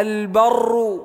البر